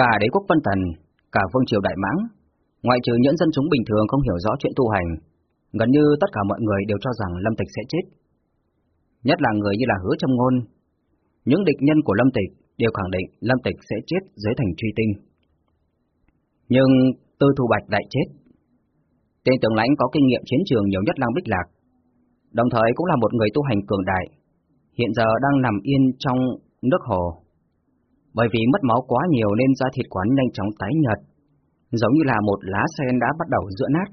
Cả đế quốc Vân Tần, cả vương triều Đại Mãng, ngoại trừ những dân chúng bình thường không hiểu rõ chuyện tu hành, gần như tất cả mọi người đều cho rằng Lâm Tịch sẽ chết. Nhất là người như là hứa trong ngôn. Những địch nhân của Lâm Tịch đều khẳng định Lâm Tịch sẽ chết dưới thành truy tinh. Nhưng Tư Thu Bạch lại chết. Tên tướng lãnh có kinh nghiệm chiến trường nhiều nhất Lang Bích Lạc, đồng thời cũng là một người tu hành cường đại, hiện giờ đang nằm yên trong nước hồ. Bởi vì mất máu quá nhiều nên da thịt quán nhanh chóng tái nhợt, giống như là một lá sen đã bắt đầu rữa nát.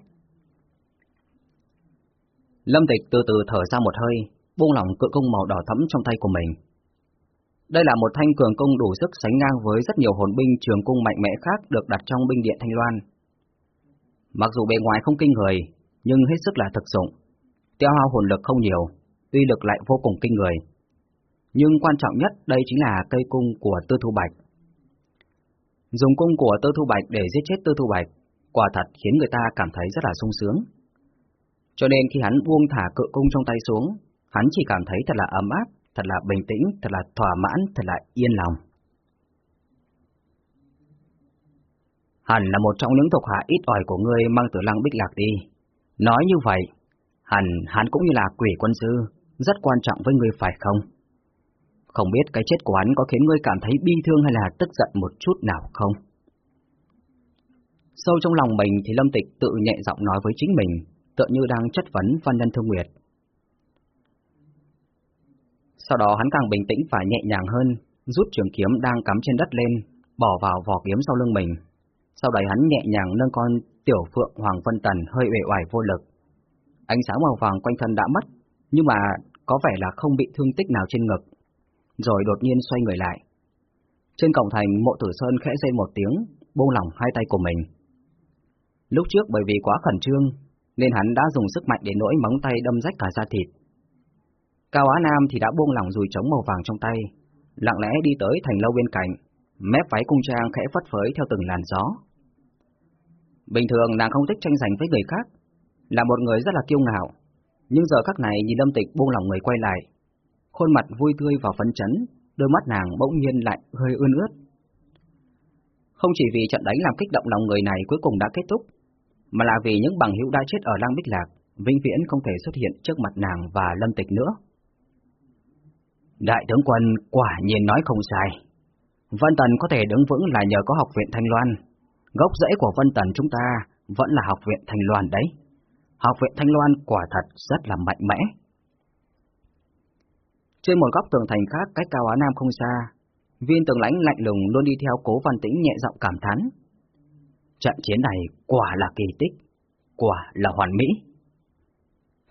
Lâm Tịch từ từ thở ra một hơi, buông lỏng cự cung màu đỏ thẫm trong tay của mình. Đây là một thanh cường cung đủ sức sánh ngang với rất nhiều hồn binh trường cung mạnh mẽ khác được đặt trong binh điện Thanh Loan. Mặc dù bề ngoài không kinh người, nhưng hết sức là thực dụng. Tiêu hao hồn lực không nhiều, uy lực lại vô cùng kinh người. Nhưng quan trọng nhất đây chính là cây cung của Tư Thu Bạch. Dùng cung của Tư Thu Bạch để giết chết Tư Thu Bạch, quả thật khiến người ta cảm thấy rất là sung sướng. Cho nên khi hắn buông thả cự cung trong tay xuống, hắn chỉ cảm thấy thật là ấm áp, thật là bình tĩnh, thật là thỏa mãn, thật là yên lòng. Hẳn là một trong những thuộc hạ ít ỏi của ngươi mang từ lăng bích lạc đi. Nói như vậy, hẳn hắn cũng như là quỷ quân sư, rất quan trọng với ngươi phải không? Không biết cái chết của hắn có khiến ngươi cảm thấy bi thương hay là tức giận một chút nào không? Sâu trong lòng mình thì Lâm Tịch tự nhẹ giọng nói với chính mình, tựa như đang chất vấn Văn Nhân Thương Nguyệt. Sau đó hắn càng bình tĩnh và nhẹ nhàng hơn, rút trường kiếm đang cắm trên đất lên, bỏ vào vỏ kiếm sau lưng mình. Sau đấy hắn nhẹ nhàng nâng con tiểu phượng Hoàng Vân Tần hơi uể oải vô lực. Ánh sáng màu vàng quanh thân đã mất, nhưng mà có vẻ là không bị thương tích nào trên ngực. Rồi đột nhiên xoay người lại. Trên cổng thành, mộ tử sơn khẽ rên một tiếng, buông lỏng hai tay của mình. Lúc trước bởi vì quá khẩn trương, nên hắn đã dùng sức mạnh để nỗi móng tay đâm rách cả da thịt. Cao Á Nam thì đã buông lỏng dùi trống màu vàng trong tay, lặng lẽ đi tới thành lâu bên cạnh, mép váy cung trang khẽ phất phới theo từng làn gió. Bình thường nàng không thích tranh giành với người khác, là một người rất là kiêu ngạo, nhưng giờ khắc này nhìn Lâm Tịch buông lỏng người quay lại, khuôn mặt vui tươi và phấn chấn, đôi mắt nàng bỗng nhiên lại hơi ươn ướt. Không chỉ vì trận đánh làm kích động lòng người này cuối cùng đã kết thúc, mà là vì những bằng hữu đã chết ở Lang Bích Lạc, vinh viễn không thể xuất hiện trước mặt nàng và Lâm Tịch nữa. Đại tướng quân quả nhiên nói không sai. Vân Tần có thể đứng vững là nhờ có học viện Thanh Loan. Gốc rễ của Vân Tần chúng ta vẫn là học viện Thanh Loan đấy. Học viện Thanh Loan quả thật rất là mạnh mẽ. Trên một góc tường thành khác cách Cao Á Nam không xa, viên tường lãnh lạnh lùng luôn đi theo cố văn tĩnh nhẹ giọng cảm thán. Trận chiến này quả là kỳ tích, quả là hoàn mỹ.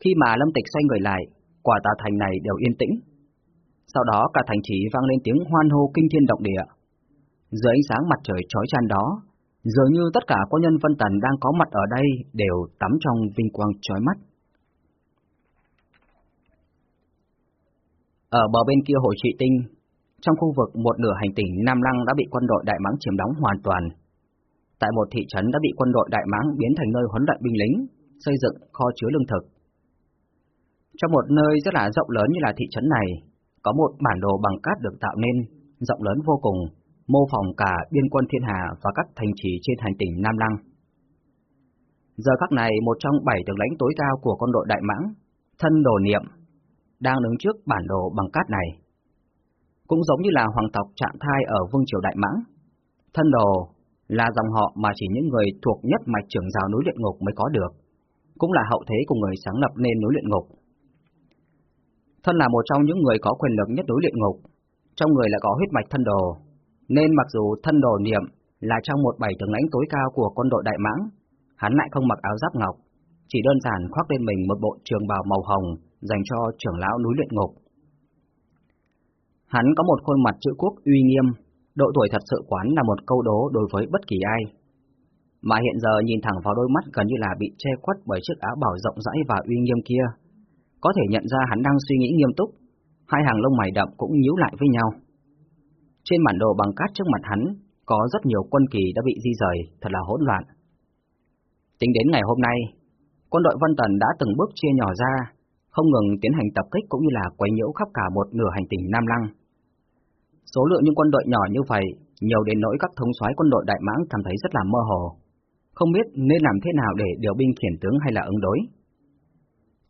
Khi mà Lâm Tịch xoay người lại, quả tà thành này đều yên tĩnh. Sau đó cả thành trì vang lên tiếng hoan hô kinh thiên động địa. Dưới ánh sáng mặt trời chói chan đó, dường như tất cả quân nhân Vân Tần đang có mặt ở đây đều tắm trong vinh quang chói mắt. Ở bờ bên kia hồ trị tinh, trong khu vực một nửa hành tinh Nam Lăng đã bị quân đội Đại Mãng chiếm đóng hoàn toàn. Tại một thị trấn đã bị quân đội Đại Mãng biến thành nơi huấn luyện binh lính, xây dựng kho chứa lương thực. Trong một nơi rất là rộng lớn như là thị trấn này, có một bản đồ bằng cát được tạo nên, rộng lớn vô cùng, mô phỏng cả biên quân thiên hà và các thành trì trên hành tinh Nam Lăng. Giờ khắc này, một trong bảy tướng lãnh tối cao của quân đội Đại Mãng, thân đồ niệm, đang đứng trước bản đồ bằng cát này. Cũng giống như là hoàng tộc trạng thai ở vương triều Đại Mãng. Thân đồ là dòng họ mà chỉ những người thuộc nhất mạch trưởng giáo núi luyện ngục mới có được, cũng là hậu thế của người sáng lập nên núi luyện ngục. Thân là một trong những người có quyền lực nhất núi luyện ngục, trong người lại có huyết mạch thân đồ, nên mặc dù thân đồ niệm là trong một bảy tướng lãnh tối cao của quân đội Đại Mãng, hắn lại không mặc áo giáp ngọc, chỉ đơn giản khoác lên mình một bộ trường bào màu hồng dành cho trưởng lão núi luyện ngục. Hắn có một khuôn mặt chữ quốc uy nghiêm, độ tuổi thật sự quán là một câu đố đối với bất kỳ ai. Mà hiện giờ nhìn thẳng vào đôi mắt gần như là bị che khuất bởi chiếc áo bảo rộng rãi và uy nghiêm kia, có thể nhận ra hắn đang suy nghĩ nghiêm túc, hai hàng lông mày đậm cũng nhíu lại với nhau. Trên bản đồ bằng cát trước mặt hắn, có rất nhiều quân kỳ đã bị di rời, thật là hỗn loạn. Tính đến ngày hôm nay, quân đội Vân Tần đã từng bước chia nhỏ ra, không ngừng tiến hành tập kích cũng như là quấy nhiễu khắp cả một nửa hành tinh Nam Lăng. Số lượng những quân đội nhỏ như vậy, nhiều đến nỗi các thống soái quân đội Đại Mãng cảm thấy rất là mơ hồ, không biết nên làm thế nào để điều binh khiển tướng hay là ứng đối.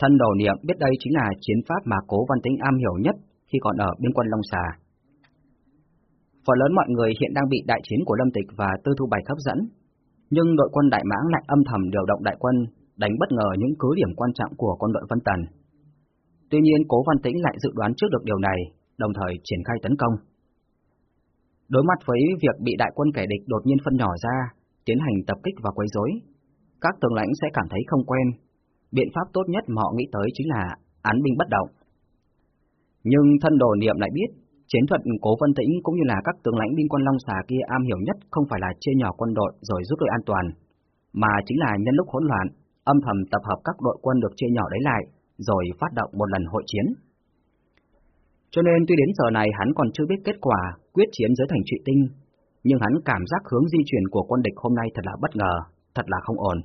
Thân đồ niệm biết đây chính là chiến pháp mà Cố Văn Tĩnh am hiểu nhất khi còn ở biên quân Long Xà. Phần lớn mọi người hiện đang bị đại chiến của Lâm Tịch và Tư Thu Bạch hấp dẫn, nhưng đội quân Đại Mãng lại âm thầm điều động đại quân đánh bất ngờ những cứ điểm quan trọng của quân đội Vân Tần. Tuy nhiên Cố Văn Tĩnh lại dự đoán trước được điều này, đồng thời triển khai tấn công. Đối mặt với việc bị đại quân kẻ địch đột nhiên phân nhỏ ra, tiến hành tập kích và quấy rối, các tướng lãnh sẽ cảm thấy không quen. Biện pháp tốt nhất mà họ nghĩ tới chính là án binh bất động. Nhưng thân đồ niệm lại biết, chiến thuật cố Văn tĩnh cũng như là các tướng lãnh binh quân Long Xà kia am hiểu nhất không phải là chia nhỏ quân đội rồi rút lui an toàn, mà chính là nhân lúc hỗn loạn, âm thầm tập hợp các đội quân được chia nhỏ đấy lại, rồi phát động một lần hội chiến. Cho nên tuy đến giờ này hắn còn chưa biết kết quả quyết chiến dưới thành trụy tinh, nhưng hắn cảm giác hướng di chuyển của quân địch hôm nay thật là bất ngờ, thật là không ổn.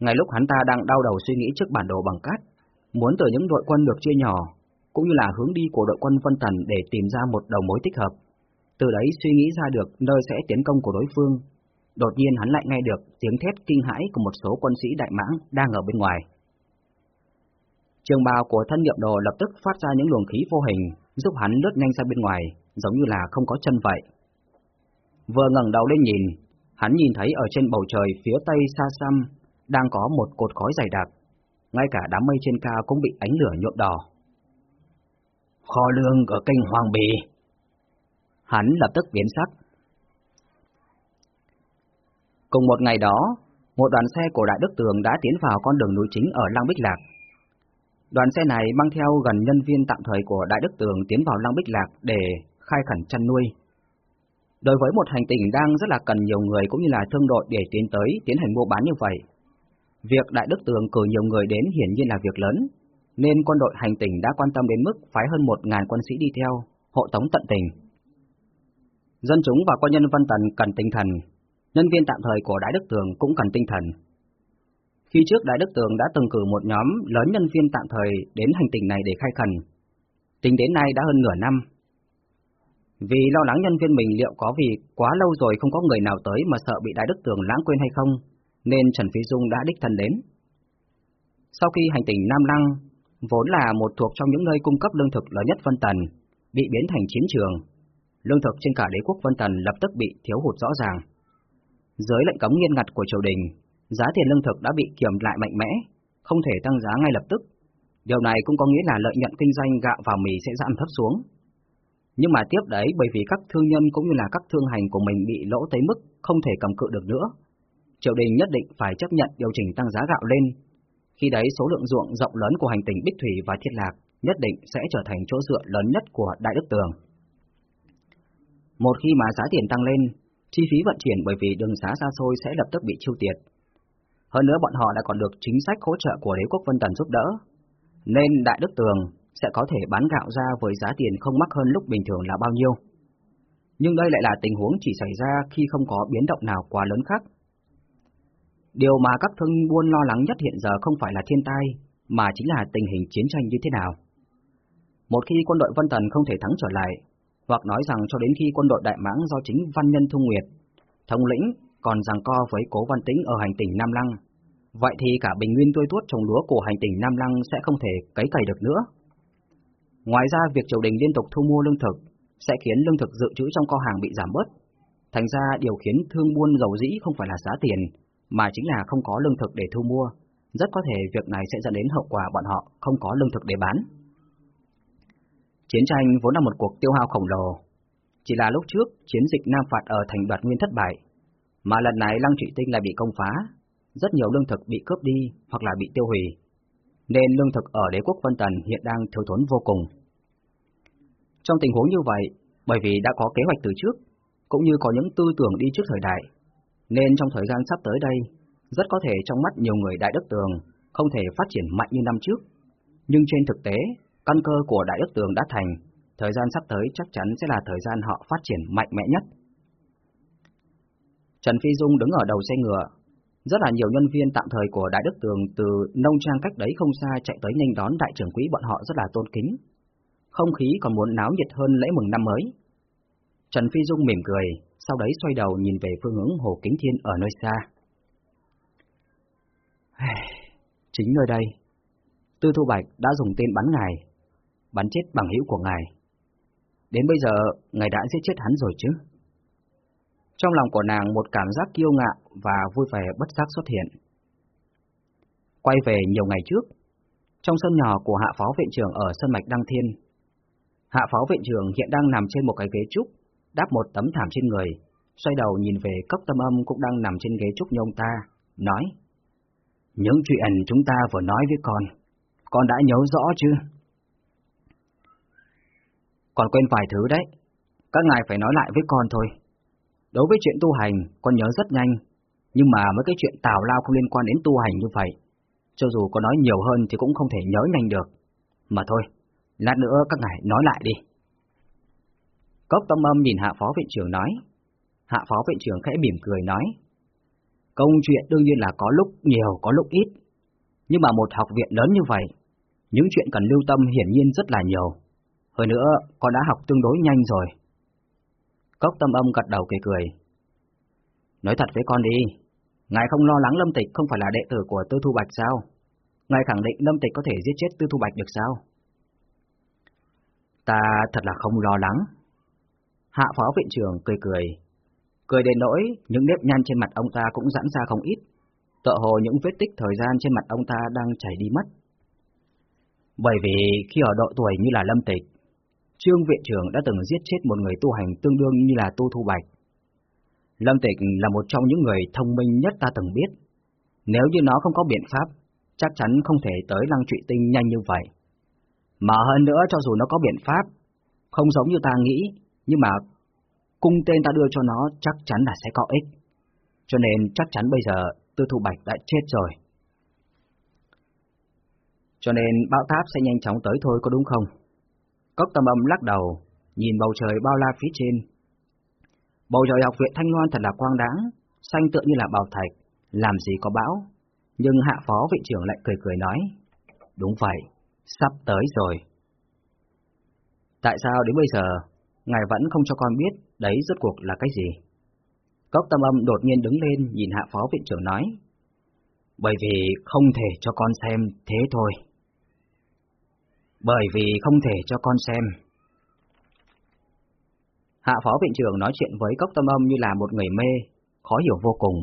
Ngay lúc hắn ta đang đau đầu suy nghĩ trước bản đồ bằng cát, muốn từ những đội quân được chia nhỏ, cũng như là hướng đi của đội quân Vân Tần để tìm ra một đầu mối thích hợp. Từ đấy suy nghĩ ra được nơi sẽ tiến công của đối phương. Đột nhiên hắn lại nghe được tiếng thét kinh hãi của một số quân sĩ đại mãng đang ở bên ngoài. Trường bào của thân niệm đồ lập tức phát ra những luồng khí vô hình, giúp hắn lướt nhanh ra bên ngoài, giống như là không có chân vậy. Vừa ngẩng đầu lên nhìn, hắn nhìn thấy ở trên bầu trời phía tây xa xăm đang có một cột khói dày đặc, ngay cả đám mây trên cao cũng bị ánh lửa nhuộm đỏ. Kho lương ở kênh Hoàng Bì. Hắn lập tức biến sắc. Cùng một ngày đó, một đoàn xe của Đại Đức Tường đã tiến vào con đường núi chính ở Lăng Bích Lạc. Đoàn xe này mang theo gần nhân viên tạm thời của Đại Đức Tường tiến vào Lăng Bích Lạc để khai khẩn chăn nuôi. Đối với một hành tinh đang rất là cần nhiều người cũng như là thương đội để tiến tới tiến hành mua bán như vậy, việc Đại Đức Tường cử nhiều người đến hiển nhiên là việc lớn, nên quân đội hành tỉnh đã quan tâm đến mức phái hơn một ngàn quân sĩ đi theo, hộ tống tận tình. Dân chúng và quân nhân Văn Tần cần tinh thần, nhân viên tạm thời của Đại Đức Tường cũng cần tinh thần. Khi trước Đại Đức Tường đã từng cử một nhóm lớn nhân viên tạm thời đến hành tinh này để khai khẩn. Tính đến nay đã hơn nửa năm. Vì lo lắng nhân viên mình liệu có vì quá lâu rồi không có người nào tới mà sợ bị Đại Đức Tường lãng quên hay không, nên Trần Phi Dung đã đích thân đến. Sau khi hành tinh Nam Lăng, vốn là một thuộc trong những nơi cung cấp lương thực lớn nhất Vân Tần, bị biến thành chiến trường, lương thực trên cả đế quốc Vân Tần lập tức bị thiếu hụt rõ ràng. Dưới lệnh cấm nghiêm ngặt của triều đình, giá tiền lương thực đã bị kiềm lại mạnh mẽ, không thể tăng giá ngay lập tức. Điều này cũng có nghĩa là lợi nhuận kinh doanh gạo và mì sẽ giảm thấp xuống. Nhưng mà tiếp đấy bởi vì các thương nhân cũng như là các thương hành của mình bị lỗ tới mức không thể cầm cự được nữa, triều đình nhất định phải chấp nhận điều chỉnh tăng giá gạo lên. Khi đấy số lượng ruộng rộng lớn của hành tỉnh Bích Thủy và Thiết Lạc nhất định sẽ trở thành chỗ dựa lớn nhất của Đại Đức Tường. Một khi mà giá tiền tăng lên, chi phí vận chuyển bởi vì đường xá xa xôi sẽ lập tức bị chiêu tiệt. Hơn nữa bọn họ đã còn được chính sách hỗ trợ của đế quốc Vân Tần giúp đỡ, nên Đại Đức Tường sẽ có thể bán gạo ra với giá tiền không mắc hơn lúc bình thường là bao nhiêu. Nhưng đây lại là tình huống chỉ xảy ra khi không có biến động nào quá lớn khác Điều mà các thương buôn lo lắng nhất hiện giờ không phải là thiên tai, mà chính là tình hình chiến tranh như thế nào. Một khi quân đội Vân Tần không thể thắng trở lại, hoặc nói rằng cho đến khi quân đội Đại Mãng do chính Văn Nhân Thu Nguyệt, thống lĩnh còn giằng co với Cố Văn Tĩnh ở hành tỉnh Nam Lăng, vậy thì cả bình nguyên tươi tuốt trồng lúa của hành tỉnh Nam Lăng sẽ không thể cấy cày được nữa. Ngoài ra, việc triều đình liên tục thu mua lương thực sẽ khiến lương thực dự trữ trong kho hàng bị giảm bớt. Thành ra điều khiến thương buôn dầu dĩ không phải là giá tiền, mà chính là không có lương thực để thu mua, rất có thể việc này sẽ dẫn đến hậu quả bọn họ không có lương thực để bán. Chiến tranh vốn là một cuộc tiêu hao khổng lồ, chỉ là lúc trước chiến dịch Nam Phạt ở thành đoạt nguyên thất bại, mà lần này Lăng Trị Tinh lại bị công phá, rất nhiều lương thực bị cướp đi hoặc là bị tiêu hủy, nên lương thực ở đế quốc Vân Tần hiện đang thiếu thốn vô cùng. Trong tình huống như vậy, bởi vì đã có kế hoạch từ trước, cũng như có những tư tưởng đi trước thời đại, nên trong thời gian sắp tới đây, rất có thể trong mắt nhiều người Đại Đức Tường không thể phát triển mạnh như năm trước. Nhưng trên thực tế, căn cơ của Đại Đức Tường đã thành, thời gian sắp tới chắc chắn sẽ là thời gian họ phát triển mạnh mẽ nhất. Trần Phi Dung đứng ở đầu xe ngựa, rất là nhiều nhân viên tạm thời của Đại Đức Tường từ nông trang cách đấy không xa chạy tới nhanh đón đại trưởng quỹ bọn họ rất là tôn kính. Không khí còn muốn náo nhiệt hơn lễ mừng năm mới. Trần Phi Dung mỉm cười, sau đấy xoay đầu nhìn về phương hướng Hồ Kính Thiên ở nơi xa. Chính nơi đây, Tư Thu Bạch đã dùng tên bắn ngài, bắn chết bằng hữu của ngài. Đến bây giờ, ngài đã giết chết hắn rồi chứ? Trong lòng của nàng một cảm giác kiêu ngạo và vui vẻ bất giác xuất hiện. Quay về nhiều ngày trước, trong sân nhỏ của hạ phó viện trưởng ở sân mạch Đăng Thiên, hạ phó viện trưởng hiện đang nằm trên một cái ghế trúc, đáp một tấm thảm trên người, xoay đầu nhìn về cốc tâm âm cũng đang nằm trên ghế trúc như ông ta, nói Những chuyện chúng ta vừa nói với con, con đã nhớ rõ chưa? Còn quên vài thứ đấy, các ngài phải nói lại với con thôi. Đối với chuyện tu hành, con nhớ rất nhanh, nhưng mà mấy cái chuyện tào lao không liên quan đến tu hành như vậy, cho dù có nói nhiều hơn thì cũng không thể nhớ nhanh được. Mà thôi, lát nữa các ngài nói lại đi. Cốc tâm âm nhìn hạ phó viện trưởng nói. Hạ phó viện trưởng khẽ mỉm cười nói. Công chuyện đương nhiên là có lúc nhiều, có lúc ít. Nhưng mà một học viện lớn như vậy, những chuyện cần lưu tâm hiển nhiên rất là nhiều. Hơn nữa, con đã học tương đối nhanh rồi. Cốc tâm âm gật đầu cười cười. Nói thật với con đi, ngài không lo lắng Lâm Tịch không phải là đệ tử của Tư Thu Bạch sao? Ngài khẳng định Lâm Tịch có thể giết chết Tư Thu Bạch được sao? Ta thật là không lo lắng. Hạ phó viện trưởng cười cười. Cười đến nỗi, những nếp nhăn trên mặt ông ta cũng giãn ra không ít. Tợ hồ những vết tích thời gian trên mặt ông ta đang chảy đi mất. Bởi vì khi ở độ tuổi như là Lâm Tịch, Trương Viện trưởng đã từng giết chết một người tu hành tương đương như là Tu Thu Bạch. Lâm Tịch là một trong những người thông minh nhất ta từng biết. Nếu như nó không có biện pháp, chắc chắn không thể tới lăng trụy tinh nhanh như vậy. Mà hơn nữa cho dù nó có biện pháp, không giống như ta nghĩ, nhưng mà cung tên ta đưa cho nó chắc chắn là sẽ có ích. Cho nên chắc chắn bây giờ Tư Thu Bạch đã chết rồi. Cho nên bão táp sẽ nhanh chóng tới thôi có đúng không? Cốc tâm âm lắc đầu, nhìn bầu trời bao la phía trên. Bầu trời học viện Thanh Loan thật là quang đáng, xanh tựa như là bảo thạch, làm gì có bão. Nhưng hạ phó viện trưởng lại cười cười nói, đúng vậy, sắp tới rồi. Tại sao đến bây giờ, ngài vẫn không cho con biết đấy rốt cuộc là cái gì? Cốc tâm âm đột nhiên đứng lên nhìn hạ phó viện trưởng nói, bởi vì không thể cho con xem thế thôi. Bởi vì không thể cho con xem. Hạ phó viện trưởng nói chuyện với cốc tâm âm như là một người mê, khó hiểu vô cùng.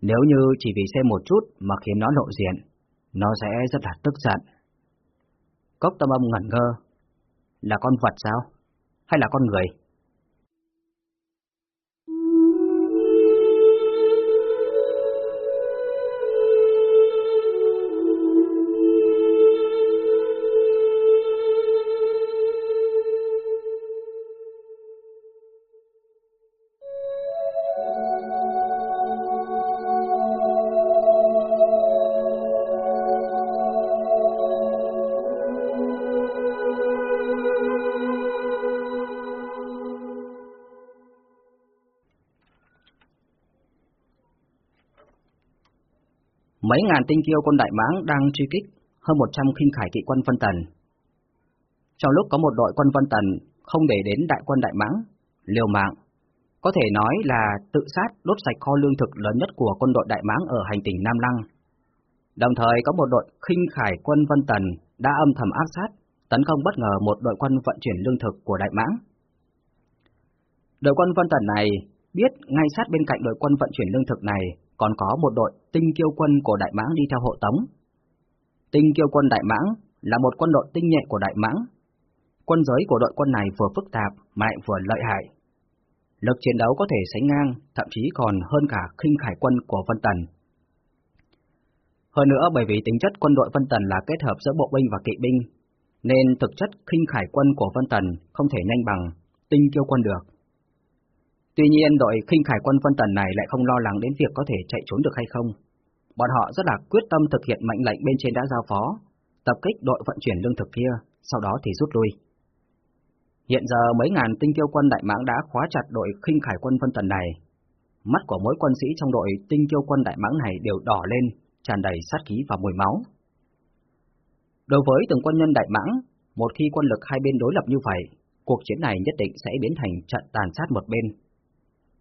Nếu như chỉ vì xem một chút mà khiến nó lộ diện, nó sẽ rất là tức giận. Cốc tâm âm ngẩn ngơ. Là con vật sao? Hay là con người? Mấy ngàn tinh kiêu quân Đại Mãng đang truy kích hơn 100 khinh khải kỵ quân Vân Tần. Trong lúc có một đội quân Vân Tần không để đến đại quân Đại Mãng, liều mạng, có thể nói là tự sát đốt sạch kho lương thực lớn nhất của quân đội Đại Mãng ở hành tỉnh Nam Lăng. Đồng thời có một đội khinh khải quân Vân Tần đã âm thầm áp sát, tấn công bất ngờ một đội quân vận chuyển lương thực của Đại Mãng. Đội quân Vân Tần này biết ngay sát bên cạnh đội quân vận chuyển lương thực này còn có một đội tinh kiêu quân của Đại Mãng đi theo hộ tống. Tinh kiêu quân Đại Mãng là một quân đội tinh nhẹ của Đại Mãng. Quân giới của đội quân này vừa phức tạp mà lại vừa lợi hại. Lực chiến đấu có thể sánh ngang, thậm chí còn hơn cả khinh khải quân của Vân Tần. Hơn nữa bởi vì tính chất quân đội Vân Tần là kết hợp giữa bộ binh và kỵ binh, nên thực chất khinh khải quân của Vân Tần không thể nhanh bằng tinh kiêu quân được. Tuy nhiên đội khinh khải quân Phân Tần này lại không lo lắng đến việc có thể chạy trốn được hay không. Bọn họ rất là quyết tâm thực hiện mệnh lệnh bên trên đã giao phó, tập kích đội vận chuyển lương thực kia, sau đó thì rút lui. Hiện giờ mấy ngàn tinh kiêu quân Đại Mãng đã khóa chặt đội khinh khải quân Phân Tần này. Mắt của mỗi quân sĩ trong đội tinh kiêu quân Đại Mãng này đều đỏ lên, tràn đầy sát khí và mùi máu. Đối với từng quân nhân Đại Mãng, một khi quân lực hai bên đối lập như vậy, cuộc chiến này nhất định sẽ biến thành trận tàn sát một bên.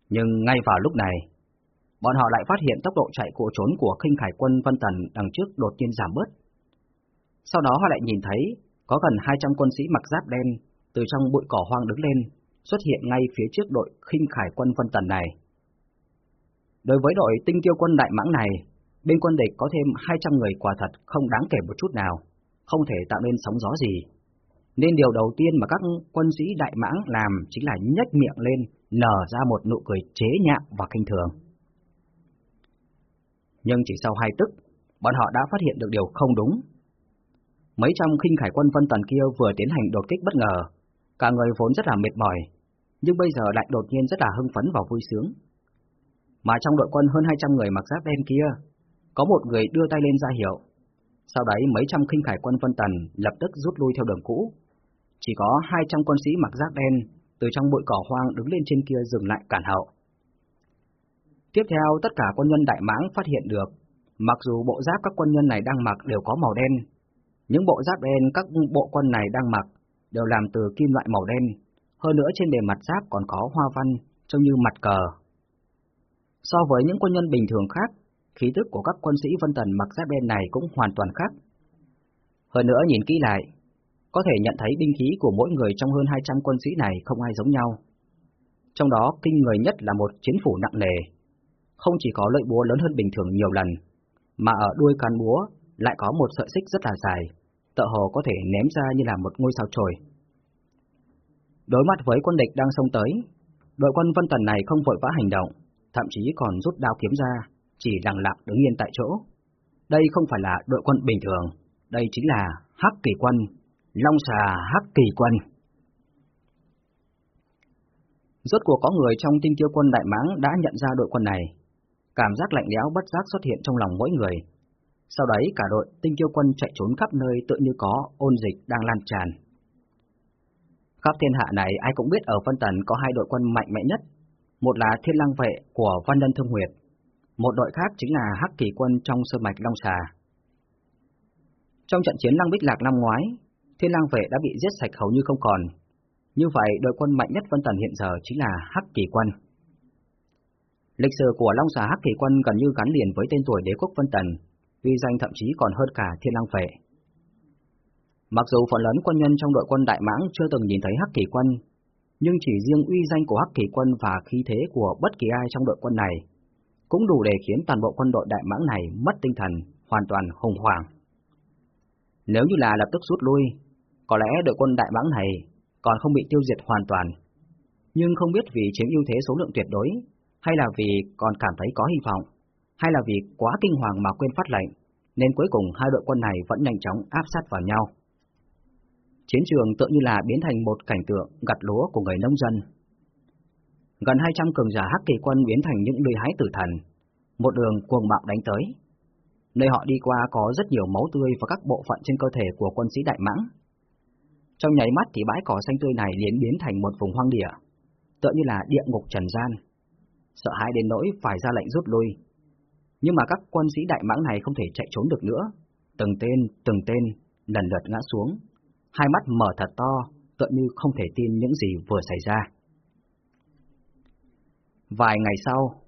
Nhưng ngay vào lúc này, bọn họ lại phát hiện tốc độ chạy của trốn của khinh khải quân Vân Tần đằng trước đột nhiên giảm bớt. Sau đó họ lại nhìn thấy có gần 200 quân sĩ mặc giáp đen từ trong bụi cỏ hoang đứng lên, xuất hiện ngay phía trước đội khinh khải quân Vân Tần này. Đối với đội tinh tiêu quân Đại Mãng này, bên quân địch có thêm 200 người quả thật không đáng kể một chút nào, không thể tạo nên sóng gió gì. Nên điều đầu tiên mà các quân sĩ Đại Mãng làm chính là nhếch miệng lên, nở ra một nụ cười chế nhạo và kinh thường. Nhưng chỉ sau hai tức, bọn họ đã phát hiện được điều không đúng. Mấy trăm khinh khải quân Vân Tần kia vừa tiến hành đột kích bất ngờ, cả người vốn rất là mệt mỏi, nhưng bây giờ lại đột nhiên rất là hưng phấn và vui sướng. Mà trong đội quân hơn 200 người mặc giáp đen kia, có một người đưa tay lên ra hiệu. Sau đấy mấy trăm khinh khải quân Vân Tần lập tức rút lui theo đường cũ. Chỉ có 200 quân sĩ mặc giáp đen từ trong bụi cỏ hoang đứng lên trên kia dừng lại cản hậu. Tiếp theo tất cả quân nhân Đại Mãng phát hiện được, mặc dù bộ giáp các quân nhân này đang mặc đều có màu đen, những bộ giáp đen các bộ quân này đang mặc đều làm từ kim loại màu đen, hơn nữa trên bề mặt giáp còn có hoa văn trông như mặt cờ. So với những quân nhân bình thường khác, khí tức của các quân sĩ Vân Tần mặc giáp đen này cũng hoàn toàn khác. Hơn nữa nhìn kỹ lại, có thể nhận thấy binh khí của mỗi người trong hơn 200 quân sĩ này không ai giống nhau. Trong đó kinh người nhất là một chiến phủ nặng nề, không chỉ có lợi búa lớn hơn bình thường nhiều lần, mà ở đuôi cán búa lại có một sợi xích rất là dài, tợ hồ có thể ném ra như là một ngôi sao trời. Đối mặt với quân địch đang xông tới, đội quân Vân Tần này không vội vã hành động, thậm chí còn rút đao kiếm ra, chỉ lặng lặng đứng yên tại chỗ. Đây không phải là đội quân bình thường, đây chính là Hắc Kỳ Quân, Long Xà Hắc Kỳ Quân. Rốt cuộc có người trong tinh tiêu quân Đại Mãng đã nhận ra đội quân này. Cảm giác lạnh lẽo bất giác xuất hiện trong lòng mỗi người. Sau đấy cả đội tinh tiêu quân chạy trốn khắp nơi tự như có ôn dịch đang lan tràn. Khắp thiên hạ này ai cũng biết ở Vân Tần có hai đội quân mạnh mẽ nhất. Một là Thiên Lang Vệ của Văn Nhân Thương Huyệt, một đội khác chính là Hắc Kỳ Quân trong Sơn Mạch Long Xà. Trong trận chiến Lăng Bích Lạc năm ngoái, Thiên Lang Vệ đã bị giết sạch hầu như không còn. Như vậy, đội quân mạnh nhất Vân Tần hiện giờ chính là Hắc Kỳ Quân. Lịch sử của Long Xà Hắc Kỳ Quân gần như gắn liền với tên tuổi đế quốc Vân Tần, uy danh thậm chí còn hơn cả Thiên Lang Vệ. Mặc dù phần lớn quân nhân trong đội quân Đại Mãng chưa từng nhìn thấy Hắc Kỳ Quân, nhưng chỉ riêng uy danh của Hắc Kỳ Quân và khí thế của bất kỳ ai trong đội quân này cũng đủ để khiến toàn bộ quân đội Đại Mãng này mất tinh thần, hoàn toàn hùng hoàng. Nếu như là lập tức rút lui, có lẽ đội quân Đại Mãng này còn không bị tiêu diệt hoàn toàn. Nhưng không biết vì chiếm ưu thế số lượng tuyệt đối, hay là vì còn cảm thấy có hy vọng, hay là vì quá kinh hoàng mà quên phát lệnh, nên cuối cùng hai đội quân này vẫn nhanh chóng áp sát vào nhau. Chiến trường tự như là biến thành một cảnh tượng gặt lúa của người nông dân. Gần 200 cường giả hắc kỳ quân biến thành những lưỡi hái tử thần, một đường cuồng bạo đánh tới. Nơi họ đi qua có rất nhiều máu tươi và các bộ phận trên cơ thể của quân sĩ Đại Mãng. Trong nháy mắt thì bãi cỏ xanh tươi này liền biến thành một vùng hoang địa, tựa như là địa ngục trần gian. Sợ hãi đến nỗi phải ra lệnh rút lui. Nhưng mà các quân sĩ Đại Mãng này không thể chạy trốn được nữa. Từng tên, từng tên, lần lượt ngã xuống, hai mắt mở thật to, tựa như không thể tin những gì vừa xảy ra. Vài ngày sau,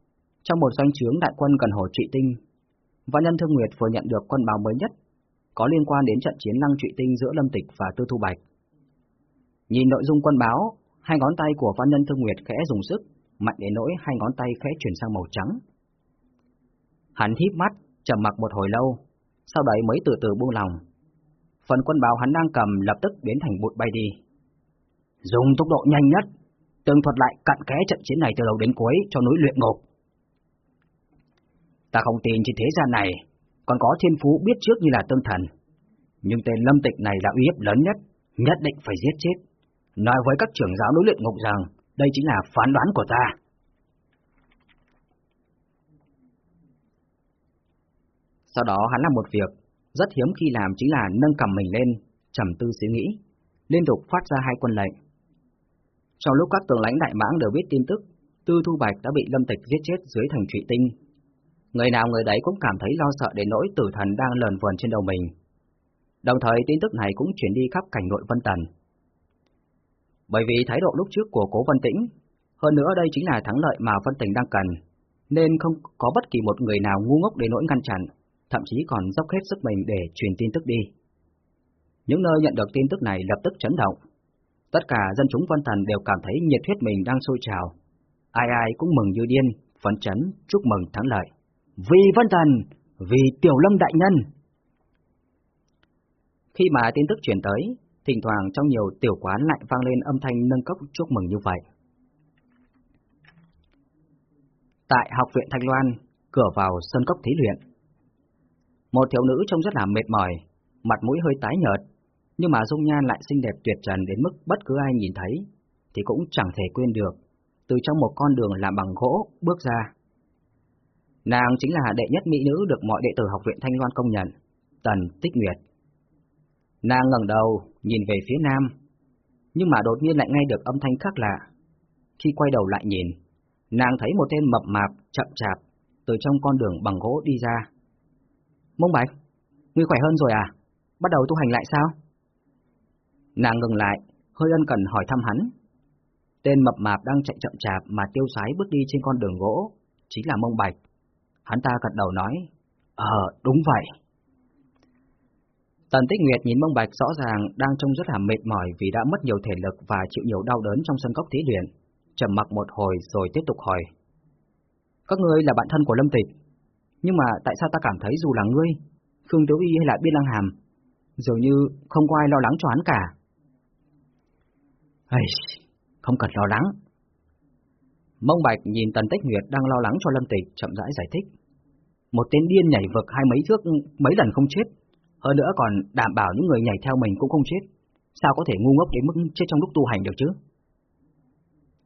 trong một doanh trướng đại quân gần hồ Trị Tinh, Văn Nhân Thương Nguyệt vừa nhận được quân báo mới nhất, có liên quan đến trận chiến năng Trị Tinh giữa Lâm Tịch và Tư Thu Bạch. Nhìn nội dung quân báo, hai ngón tay của Văn Nhân Thương Nguyệt khẽ dùng sức, mạnh đến nỗi hai ngón tay khẽ chuyển sang màu trắng. Hắn híp mắt, trầm mặc một hồi lâu, sau đấy mới từ từ buông lòng, phần quân báo hắn đang cầm lập tức biến thành bụi bay đi. Dùng tốc độ nhanh nhất, tường thuật lại cặn kẽ trận chiến này từ đầu đến cuối cho núi luyện ngục. Ta không tin trên thế gian này còn có thiên phú biết trước như là tương thần. Nhưng tên lâm tịch này là uy hiếp lớn nhất, nhất định phải giết chết. Nói với các trưởng giáo đối luyện ngục rằng đây chính là phán đoán của ta. Sau đó hắn làm một việc rất hiếm khi làm chính là nâng cầm mình lên, trầm tư suy nghĩ, liên tục phát ra hai quân lệnh. Trong lúc các tướng lãnh đại mãng đều biết tin tức, Tư Thu Bạch đã bị Lâm Tịch giết chết dưới thành trụy tinh. Người nào người đấy cũng cảm thấy lo sợ đến nỗi tử thần đang lờn vờn trên đầu mình. Đồng thời tin tức này cũng chuyển đi khắp cảnh nội Vân Tần. Bởi vì thái độ lúc trước của Cố văn Tĩnh, hơn nữa đây chính là thắng lợi mà Vân Tình đang cần, nên không có bất kỳ một người nào ngu ngốc đến nỗi ngăn chặn, thậm chí còn dốc hết sức mình để truyền tin tức đi. Những nơi nhận được tin tức này lập tức chấn động. Tất cả dân chúng Vân Thần đều cảm thấy nhiệt huyết mình đang sôi trào. Ai ai cũng mừng như điên, phấn chấn, chúc mừng thắng lợi. Vì Vân Thần, vì Tiểu Lâm Đại Nhân! Khi mà tin tức truyền tới, thỉnh thoảng trong nhiều tiểu quán lại vang lên âm thanh nâng cốc chúc mừng như vậy. Tại học viện Thanh Loan, cửa vào sân cốc thí luyện. Một thiếu nữ trông rất là mệt mỏi, mặt mũi hơi tái nhợt, nhưng mà dung nhan lại xinh đẹp tuyệt trần đến mức bất cứ ai nhìn thấy thì cũng chẳng thể quên được, từ trong một con đường làm bằng gỗ bước ra. Nàng chính là đệ nhất mỹ nữ được mọi đệ tử học viện Thanh Loan công nhận, Tần Tích Nguyệt. Nàng ngẩng đầu, nhìn về phía nam, nhưng mà đột nhiên lại nghe được âm thanh khác lạ. Khi quay đầu lại nhìn, nàng thấy một tên mập mạp, chậm chạp, từ trong con đường bằng gỗ đi ra. Mông Bạch, ngươi khỏe hơn rồi à? Bắt đầu tu hành lại sao? Nàng ngừng lại, hơi ân cần hỏi thăm hắn. Tên mập mạp đang chạy chậm chạp mà tiêu sái bước đi trên con đường gỗ, chính là Mông Bạch. Hắn ta gật đầu nói, Ờ, đúng vậy. Tần Tích Nguyệt nhìn Mông Bạch rõ ràng đang trông rất là mệt mỏi vì đã mất nhiều thể lực và chịu nhiều đau đớn trong sân cốc thí luyện, trầm mặc một hồi rồi tiếp tục hỏi. Các ngươi là bạn thân của Lâm Tịch, nhưng mà tại sao ta cảm thấy dù là ngươi, Khương Tiếu Y hay là Biên Lăng Hàm, dường như không có ai lo lắng cho hắn cả. Ây, không cần lo lắng. Mông Bạch nhìn Tần Tích Nguyệt đang lo lắng cho Lâm Tịch, chậm rãi giải thích. Một tên điên nhảy vực hai mấy thước mấy lần không chết, hơn nữa còn đảm bảo những người nhảy theo mình cũng không chết. Sao có thể ngu ngốc đến mức chết trong lúc tu hành được chứ?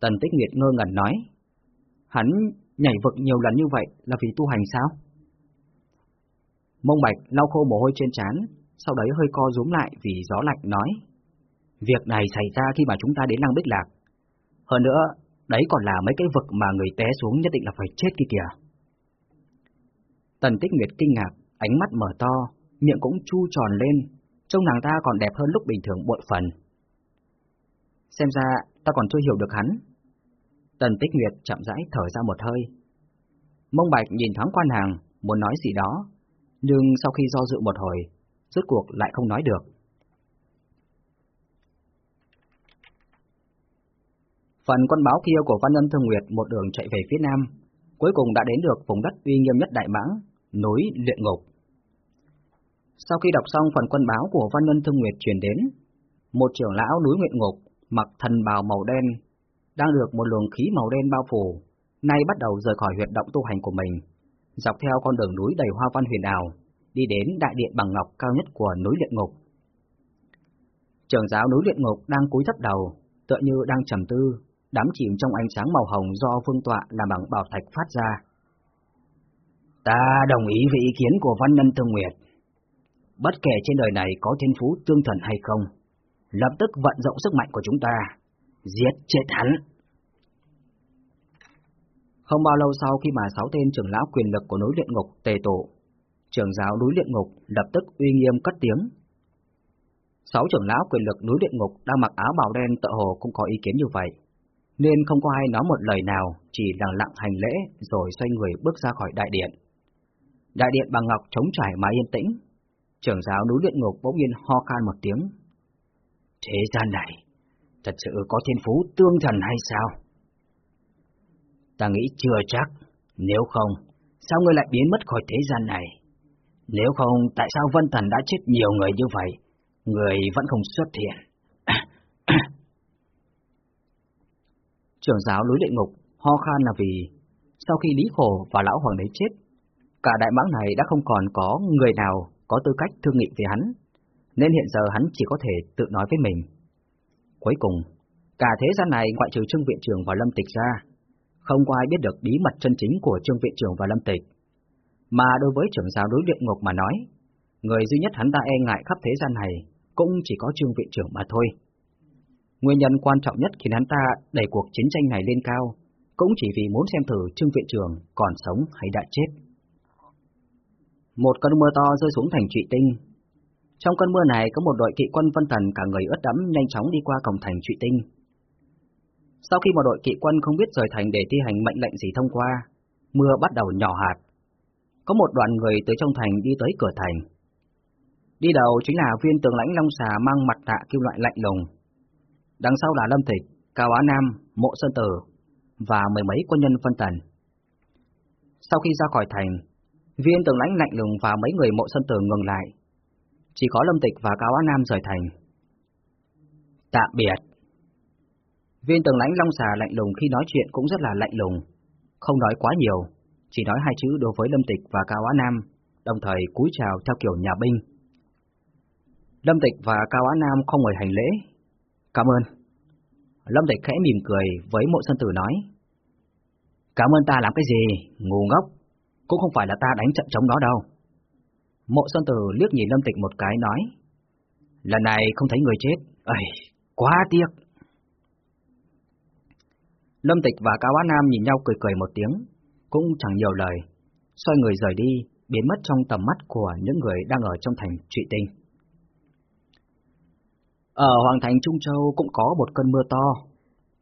Tần Tích Nguyệt ngơ ngẩn nói. Hắn nhảy vực nhiều lần như vậy là vì tu hành sao? Mông Bạch lau khô mồ hôi trên trán, sau đấy hơi co rúm lại vì gió lạnh nói. Việc này xảy ra khi mà chúng ta đến Lăng Bích Lạc. Hơn nữa, đấy còn là mấy cái vực mà người té xuống nhất định là phải chết kia kìa. Tần Tích Nguyệt kinh ngạc, ánh mắt mở to, miệng cũng chu tròn lên, trông nàng ta còn đẹp hơn lúc bình thường bội phần. Xem ra ta còn chưa hiểu được hắn. Tần Tích Nguyệt chậm rãi thở ra một hơi. Mông Bạch nhìn thoáng quan hàng, muốn nói gì đó, nhưng sau khi do dự một hồi, rốt cuộc lại không nói được. Phần quân báo kia của Văn Ân Thương Nguyệt một đường chạy về phía nam, cuối cùng đã đến được vùng đất uy nghiêm nhất Đại Mãng, núi Luyện Ngục. Sau khi đọc xong phần quân báo của Văn nhân Thương Nguyệt truyền đến, một trưởng lão núi Nguyện Ngục mặc thần bào màu đen, đang được một luồng khí màu đen bao phủ, nay bắt đầu rời khỏi huyệt động tu hành của mình, dọc theo con đường núi đầy hoa văn huyền ảo, đi đến đại điện bằng ngọc cao nhất của núi Luyện Ngục. Trưởng giáo núi Luyện Ngục đang cúi thấp đầu, tựa như đang trầm tư, đắm chìm trong ánh sáng màu hồng do phương tọa làm bằng bảo thạch phát ra. Ta đồng ý với ý kiến của Văn Nhân thương Nguyệt. Bất kể trên đời này có thiên phú tương thần hay không, lập tức vận dụng sức mạnh của chúng ta, giết chết hắn. Không bao lâu sau khi mà sáu tên trưởng lão quyền lực của núi luyện ngục tề tổ, trưởng giáo núi luyện ngục lập tức uy nghiêm cất tiếng. Sáu trưởng lão quyền lực núi luyện ngục đang mặc áo bào đen tự hồ cũng có ý kiến như vậy nên không có ai nói một lời nào, chỉ lặng lặng hành lễ rồi xoay người bước ra khỏi đại điện. Đại điện bằng ngọc trống trải mà yên tĩnh, trưởng giáo núi luyện ngục bỗng nhiên ho khan một tiếng. Thế gian này, thật sự có thiên phú tương thần hay sao? Ta nghĩ chưa chắc, nếu không, sao ngươi lại biến mất khỏi thế gian này? Nếu không, tại sao Vân Thần đã chết nhiều người như vậy, người vẫn không xuất hiện? trưởng giáo núi luyện ngục ho khan là vì sau khi Lý Khổ và Lão Hoàng đế chết, cả đại mãng này đã không còn có người nào có tư cách thương nghị với hắn, nên hiện giờ hắn chỉ có thể tự nói với mình. Cuối cùng, cả thế gian này ngoại trừ Trương Viện Trường và Lâm Tịch ra, không có ai biết được bí mật chân chính của Trương Viện Trường và Lâm Tịch. Mà đối với trưởng giáo đối luyện ngục mà nói, người duy nhất hắn ta e ngại khắp thế gian này cũng chỉ có Trương Viện trường mà thôi. Nguyên nhân quan trọng nhất khiến hắn ta đẩy cuộc chiến tranh này lên cao, cũng chỉ vì muốn xem thử Trương Viện Trường còn sống hay đã chết. Một cơn mưa to rơi xuống thành Trị Tinh. Trong cơn mưa này có một đội kỵ quân vân thần cả người ướt đẫm nhanh chóng đi qua cổng thành Trị Tinh, Sau khi một đội kỵ quân không biết rời thành để thi hành mệnh lệnh gì thông qua, mưa bắt đầu nhỏ hạt. Có một đoàn người từ trong thành đi tới cửa thành. Đi đầu chính là viên tướng lãnh Long Xà mang mặt nạ kim loại lạnh lùng. Đằng sau là Lâm Thịch, Cao Á Nam, Mộ Sơn Tử và mười mấy quân nhân phân tần. Sau khi ra khỏi thành, viên Tường lãnh lạnh lùng và mấy người Mộ Sơn Tử ngừng lại. Chỉ có Lâm Tịch và Cao Á Nam rời thành. Tạm biệt. Viên Tường lãnh Long Xà lạnh lùng khi nói chuyện cũng rất là lạnh lùng, không nói quá nhiều, chỉ nói hai chữ đối với Lâm Tịch và Cao Á Nam, đồng thời cúi chào theo kiểu nhà binh. Lâm Tịch và Cao Á Nam không ngồi hành lễ. Cảm ơn. Lâm Tịch khẽ mỉm cười với mộ sân tử nói. Cảm ơn ta làm cái gì, ngu ngốc, cũng không phải là ta đánh trận chống nó đâu. Mộ Sơn Tử liếc nhìn Lâm Tịch một cái nói, lần này không thấy người chết, ơi, quá tiếc. Lâm Tịch và Cao Á Nam nhìn nhau cười cười một tiếng, cũng chẳng nhiều lời, xoay người rời đi, biến mất trong tầm mắt của những người đang ở trong thành Trị tinh. Ở Hoàng thành Trung Châu cũng có một cơn mưa to,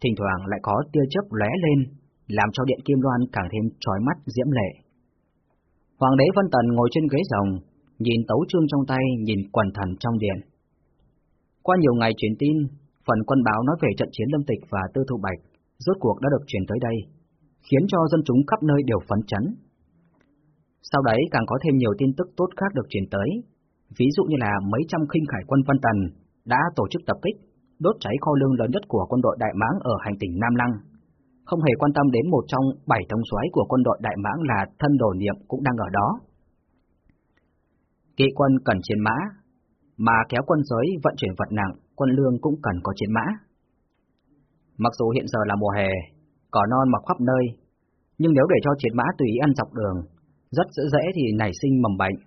thỉnh thoảng lại có tia chớp lóe lên, làm cho điện kim loan càng thêm trói mắt diễm lệ. Hoàng đế Vân Tần ngồi trên ghế rồng, nhìn tấu trương trong tay, nhìn quần thần trong điện. Qua nhiều ngày truyền tin, phần quân báo nói về trận chiến Lâm Tịch và Tư Thu Bạch rốt cuộc đã được truyền tới đây, khiến cho dân chúng khắp nơi đều phấn chấn. Sau đấy càng có thêm nhiều tin tức tốt khác được truyền tới, ví dụ như là mấy trăm khinh khải quân Vân Tần đã tổ chức tập kích, đốt cháy kho lương lớn nhất của quân đội Đại Mãng ở hành tỉnh Nam Lăng. Không hề quan tâm đến một trong bảy thống soái của quân đội Đại Mãng là thân đồ niệm cũng đang ở đó. Kỵ quân cần chiến mã, mà kéo quân giới vận chuyển vật nặng, quân lương cũng cần có chiến mã. Mặc dù hiện giờ là mùa hè, cỏ non mọc khắp nơi, nhưng nếu để cho chiến mã tùy ý ăn dọc đường, rất dễ thì nảy sinh mầm bệnh.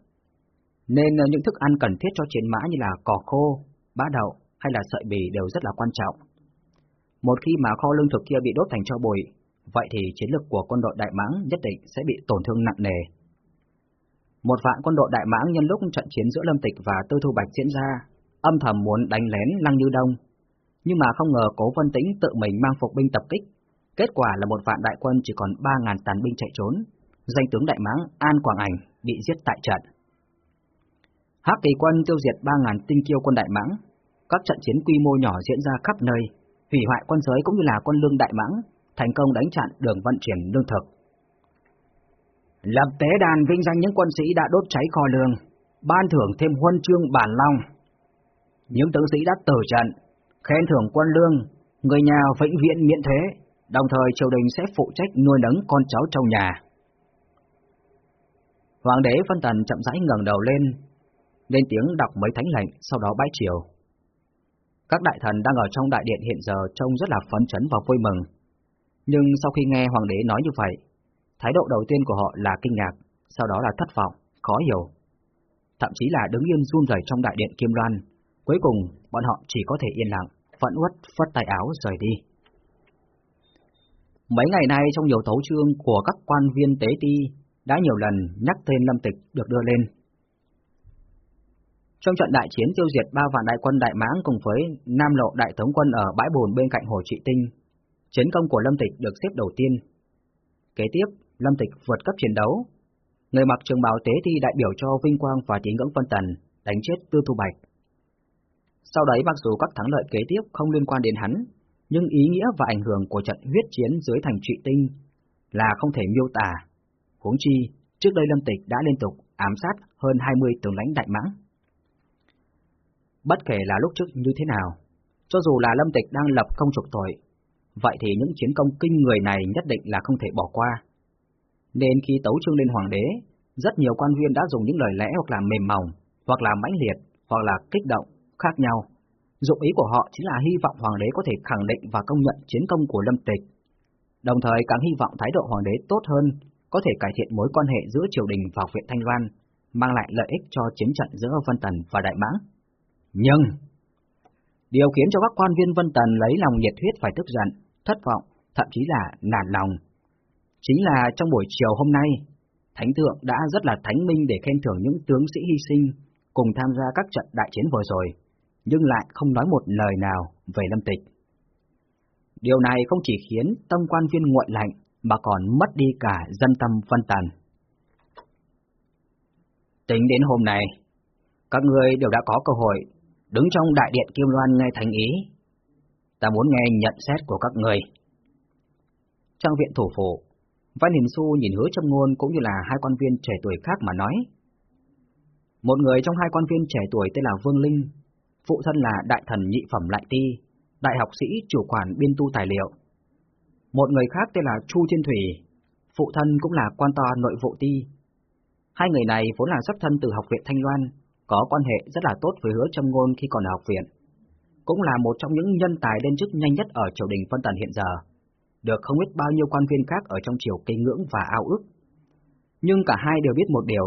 Nên ờ, những thức ăn cần thiết cho chiến mã như là cỏ khô, bã đậu hay là sợi bì đều rất là quan trọng. Một khi mà kho lương thực kia bị đốt thành cho bụi, vậy thì chiến lược của quân đội Đại Mãng nhất định sẽ bị tổn thương nặng nề. Một vạn quân đội Đại Mãng nhân lúc trận chiến giữa Lâm Tịch và Tư Thu Bạch diễn ra, âm thầm muốn đánh lén Lăng Như Đông, nhưng mà không ngờ Cố Vân Tĩnh tự mình mang phục binh tập kích, kết quả là một vạn đại quân chỉ còn 3.000 tàn binh chạy trốn, danh tướng Đại Mãng An Quảng Ảnh bị giết tại trận. Hắc Kỳ quân tiêu diệt 3.000 tinh kiêu quân Đại Mãng, các trận chiến quy mô nhỏ diễn ra khắp nơi, hủy hoại quân giới cũng như là quân lương Đại Mãng, thành công đánh chặn đường vận chuyển lương thực. Lập tế đàn vinh danh những quân sĩ đã đốt cháy kho lương, ban thưởng thêm huân chương bản long. Những tướng sĩ đã tử trận, khen thưởng quân lương, người nhà vĩnh viễn miễn thế, đồng thời triều đình sẽ phụ trách nuôi nấng con cháu trong nhà. Hoàng đế Văn Tần chậm rãi ngẩng đầu lên, lên tiếng đọc mấy thánh lệnh, sau đó bái triều. Các đại thần đang ở trong đại điện hiện giờ trông rất là phấn chấn và vui mừng. Nhưng sau khi nghe hoàng đế nói như vậy, thái độ đầu tiên của họ là kinh ngạc, sau đó là thất vọng, khó hiểu. Thậm chí là đứng yên run rẩy trong đại điện Kim Loan, cuối cùng bọn họ chỉ có thể yên lặng, phẫn uất phất tay áo rời đi. Mấy ngày nay trong nhiều tấu chương của các quan viên tế ti đã nhiều lần nhắc tên Lâm Tịch được đưa lên. Trong trận đại chiến tiêu diệt ba vạn đại quân Đại Mãng cùng với Nam Lộ Đại Tống quân ở bãi bồn bên cạnh Hồ Trị Tinh, chiến công của Lâm Tịch được xếp đầu tiên. Kế tiếp, Lâm Tịch vượt cấp chiến đấu, người mặc trường bào tế thi đại biểu cho vinh quang và tín ngưỡng phân tần, đánh chết Tư Thu Bạch. Sau đấy mặc dù các thắng lợi kế tiếp không liên quan đến hắn, nhưng ý nghĩa và ảnh hưởng của trận huyết chiến dưới thành trị tinh là không thể miêu tả. Huống chi, trước đây Lâm Tịch đã liên tục ám sát hơn 20 tướng lãnh đại mãng. Bất kể là lúc trước như thế nào, cho dù là Lâm Tịch đang lập công trục tội, vậy thì những chiến công kinh người này nhất định là không thể bỏ qua. Nên khi tấu trương lên hoàng đế, rất nhiều quan viên đã dùng những lời lẽ hoặc là mềm mỏng, hoặc là mãnh liệt, hoặc là kích động, khác nhau. Dụng ý của họ chính là hy vọng hoàng đế có thể khẳng định và công nhận chiến công của Lâm Tịch, đồng thời càng hy vọng thái độ hoàng đế tốt hơn, có thể cải thiện mối quan hệ giữa triều đình và viện Thanh Loan, mang lại lợi ích cho chiến trận giữa Vân Tần và Đại Mãng. Nhưng, điều khiến cho các quan viên Vân Tần lấy lòng nhiệt huyết phải tức giận, thất vọng, thậm chí là nản lòng. Chính là trong buổi chiều hôm nay, Thánh Thượng đã rất là thánh minh để khen thưởng những tướng sĩ hy sinh cùng tham gia các trận đại chiến vừa rồi, nhưng lại không nói một lời nào về Lâm Tịch. Điều này không chỉ khiến tâm quan viên nguội lạnh, mà còn mất đi cả dân tâm phân tần Tính đến hôm nay, các người đều đã có cơ hội đứng trong đại điện Kim Loan nghe thành ý. Ta muốn nghe nhận xét của các người. Trong viện thủ phủ, Văn Hình Xu nhìn hứa trong ngôn cũng như là hai quan viên trẻ tuổi khác mà nói. Một người trong hai quan viên trẻ tuổi tên là Vương Linh, phụ thân là đại thần nhị phẩm lại ti, đại học sĩ chủ quản biên tu tài liệu. Một người khác tên là Chu Thiên Thủy, phụ thân cũng là quan to nội vụ ti. Hai người này vốn là xuất thân từ học viện Thanh Loan, có quan hệ rất là tốt với hứa châm ngôn khi còn ở học viện. Cũng là một trong những nhân tài lên chức nhanh nhất ở triều đình phân tần hiện giờ, được không biết bao nhiêu quan viên khác ở trong triều kinh ngưỡng và ao ước. Nhưng cả hai đều biết một điều,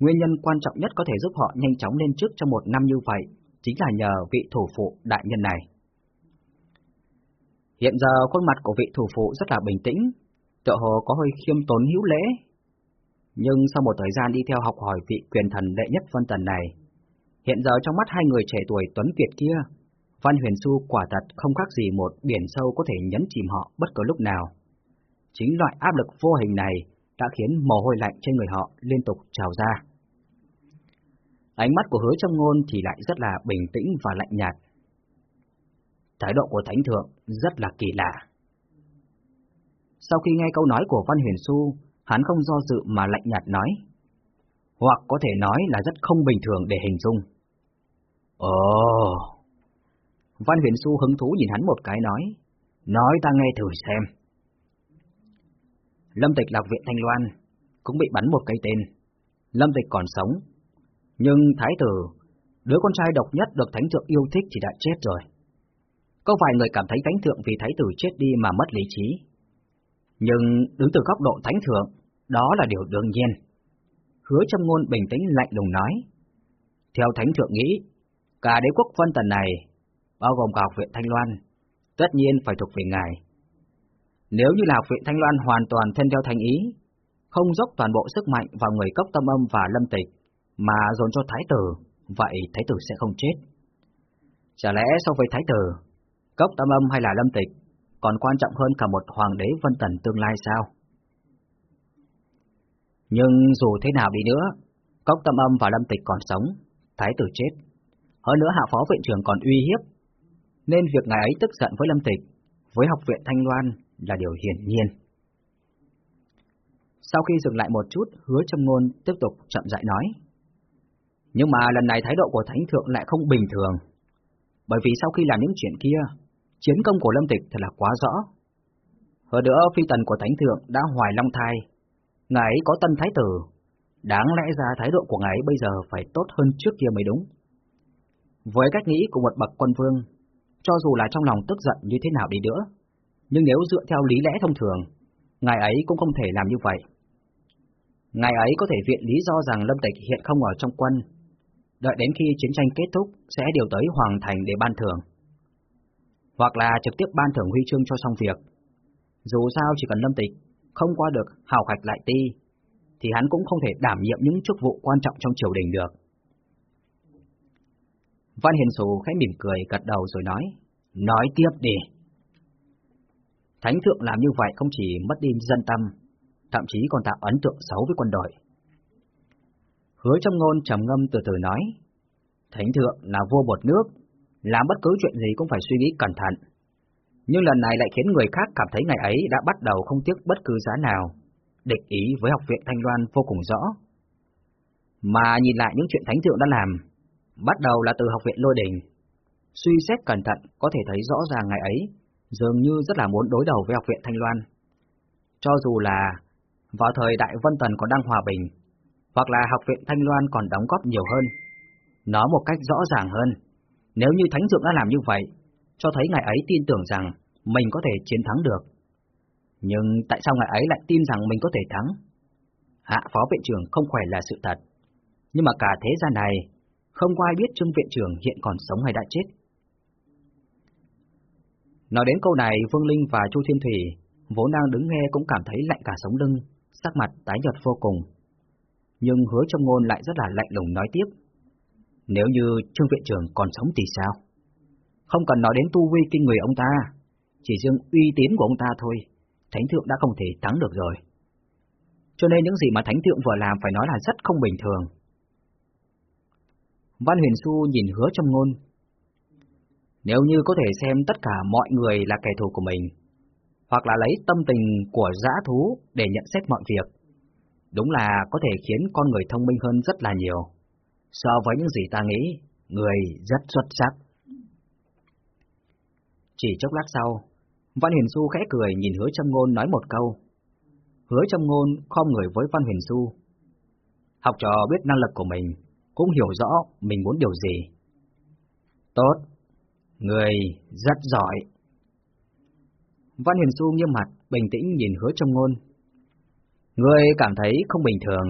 nguyên nhân quan trọng nhất có thể giúp họ nhanh chóng lên chức trong một năm như vậy, chính là nhờ vị thủ phụ đại nhân này. Hiện giờ khuôn mặt của vị thủ phụ rất là bình tĩnh, tựa hồ có hơi khiêm tốn hữu lễ. Nhưng sau một thời gian đi theo học hỏi vị quyền thần đệ nhất phân Tần này, hiện giờ trong mắt hai người trẻ tuổi tuấn kiệt kia, Văn Huyền Xu quả thật không khác gì một biển sâu có thể nhấn chìm họ bất cứ lúc nào. Chính loại áp lực vô hình này đã khiến mồ hôi lạnh trên người họ liên tục trào ra. Ánh mắt của hứa trong ngôn thì lại rất là bình tĩnh và lạnh nhạt. Thái độ của Thánh Thượng rất là kỳ lạ. Sau khi nghe câu nói của Văn Huyền Xu, hắn không do dự mà lạnh nhạt nói. Hoặc có thể nói là rất không bình thường để hình dung. Ồ! Văn Huyền Xu hứng thú nhìn hắn một cái nói. Nói ta nghe thử xem. Lâm Tịch lạc viện Thanh Loan, cũng bị bắn một cây tên. Lâm Tịch còn sống. Nhưng Thái Tử, đứa con trai độc nhất được Thánh Thượng yêu thích thì đã chết rồi. Có vài người cảm thấy Thánh Thượng vì Thái Tử chết đi mà mất lý trí. Nhưng đứng từ góc độ Thánh Thượng, đó là điều đương nhiên. Hứa trong ngôn bình tĩnh lạnh lùng nói. Theo Thánh Thượng nghĩ, cả đế quốc phân tần này, bao gồm cả học viện Thanh Loan, tất nhiên phải thuộc về ngài. Nếu như là học viện Thanh Loan hoàn toàn thân theo thành ý, không dốc toàn bộ sức mạnh vào người cốc tâm âm và lâm tịch, mà dồn cho Thái Tử, vậy Thái Tử sẽ không chết. Chả lẽ so với Thái Tử, cốc tâm âm hay là lâm tịch, còn quan trọng hơn cả một hoàng đế vân tần tương lai sao? Nhưng dù thế nào đi nữa, cốc tâm âm và lâm tịch còn sống, Thái Tử chết. Hơn nữa hạ phó viện trưởng còn uy hiếp, nên việc ngài ấy tức giận với lâm tịch, với học viện Thanh Loan là điều hiển nhiên. Sau khi dừng lại một chút, hứa châm ngôn tiếp tục chậm rãi nói. Nhưng mà lần này thái độ của Thánh Thượng lại không bình thường. Bởi vì sau khi làm những chuyện kia, chiến công của Lâm Tịch thật là quá rõ. Hơn nữa phi tần của Thánh Thượng đã hoài long thai, ngài ấy có tân thái tử, đáng lẽ ra thái độ của ngài ấy bây giờ phải tốt hơn trước kia mới đúng. Với cách nghĩ của một bậc quân vương, cho dù là trong lòng tức giận như thế nào đi nữa, nhưng nếu dựa theo lý lẽ thông thường, ngài ấy cũng không thể làm như vậy. Ngài ấy có thể viện lý do rằng Lâm Tịch hiện không ở trong quân, đợi đến khi chiến tranh kết thúc sẽ điều tới Hoàng Thành để ban thưởng. Hoặc là trực tiếp ban thưởng huy chương cho xong việc. Dù sao chỉ cần Lâm Tịch không qua được hào khạch lại ti, thì hắn cũng không thể đảm nhiệm những chức vụ quan trọng trong triều đình được. Văn Hiền Sù khẽ mỉm cười gật đầu rồi nói, nói tiếp đi. Thánh thượng làm như vậy không chỉ mất đi dân tâm, thậm chí còn tạo ấn tượng xấu với quân đội. Hứa trong ngôn trầm ngâm từ từ nói, Thánh thượng là vua bột nước, làm bất cứ chuyện gì cũng phải suy nghĩ cẩn thận. Nhưng lần này lại khiến người khác cảm thấy ngày ấy đã bắt đầu không tiếc bất cứ giá nào, địch ý với học viện Thanh Loan vô cùng rõ. Mà nhìn lại những chuyện Thánh thượng đã làm, bắt đầu là từ học viện Lôi Đình. Suy xét cẩn thận có thể thấy rõ ràng ngày ấy, dường như rất là muốn đối đầu với học viện Thanh Loan. Cho dù là vào thời Đại Vân Tần còn đang hòa bình, hoặc là học viện Thanh Loan còn đóng góp nhiều hơn. Nói một cách rõ ràng hơn, nếu như Thánh Thượng đã làm như vậy, cho thấy ngày ấy tin tưởng rằng mình có thể chiến thắng được. Nhưng tại sao ngài ấy lại tin rằng mình có thể thắng? Hạ phó viện trưởng không khỏe là sự thật, nhưng mà cả thế gian này, không có ai biết Trương viện trưởng hiện còn sống hay đã chết. Nói đến câu này, Vương Linh và Chu Thiên Thủy vốn đang đứng nghe cũng cảm thấy lạnh cả sống lưng, sắc mặt tái nhợt vô cùng. Nhưng hứa trong ngôn lại rất là lạnh lùng nói tiếp. Nếu như Trương Viện trưởng còn sống thì sao? Không cần nói đến tu vi kinh người ông ta, chỉ riêng uy tín của ông ta thôi, Thánh Thượng đã không thể thắng được rồi. Cho nên những gì mà Thánh Thượng vừa làm phải nói là rất không bình thường. Văn Huyền Xu nhìn hứa trong ngôn. Nếu như có thể xem tất cả mọi người là kẻ thù của mình, hoặc là lấy tâm tình của dã thú để nhận xét mọi việc, đúng là có thể khiến con người thông minh hơn rất là nhiều. So với những gì ta nghĩ, người rất xuất sắc. Chỉ chốc lát sau, Văn Huyền Xu khẽ cười nhìn hứa Trâm ngôn nói một câu. Hứa Trâm ngôn khom người với Văn Huyền Xu. Học trò biết năng lực của mình, cũng hiểu rõ mình muốn điều gì. Tốt, người rất giỏi. Văn Huyền Xu nghiêm mặt, bình tĩnh nhìn hứa Trâm ngôn. Người cảm thấy không bình thường,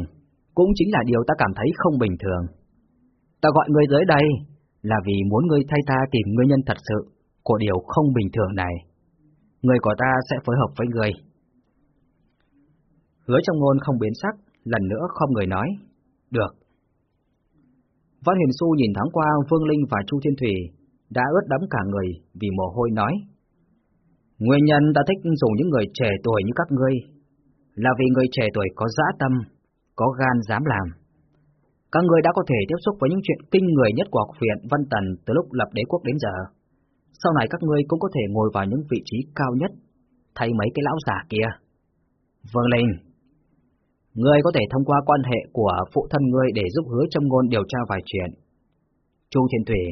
cũng chính là điều ta cảm thấy không bình thường. Ta gọi người tới đây là vì muốn ngươi thay ta tìm nguyên nhân thật sự của điều không bình thường này. Người của ta sẽ phối hợp với người. Hứa trong ngôn không biến sắc, lần nữa không người nói. Được. Văn Huyền Xu nhìn thoáng qua Vương Linh và Chu Thiên Thủy, đã ướt đẫm cả người vì mồ hôi nói. Nguyên nhân ta thích dùng những người trẻ tuổi như các ngươi, là vì người trẻ tuổi có dã tâm, có gan dám làm. Các ngươi đã có thể tiếp xúc với những chuyện kinh người nhất của học viện Văn Tần từ lúc lập đế quốc đến giờ. Sau này các ngươi cũng có thể ngồi vào những vị trí cao nhất, thay mấy cái lão giả kia. Vương Linh, ngươi có thể thông qua quan hệ của phụ thân ngươi để giúp hứa châm ngôn điều tra vài chuyện. Chu Thiên Thủy,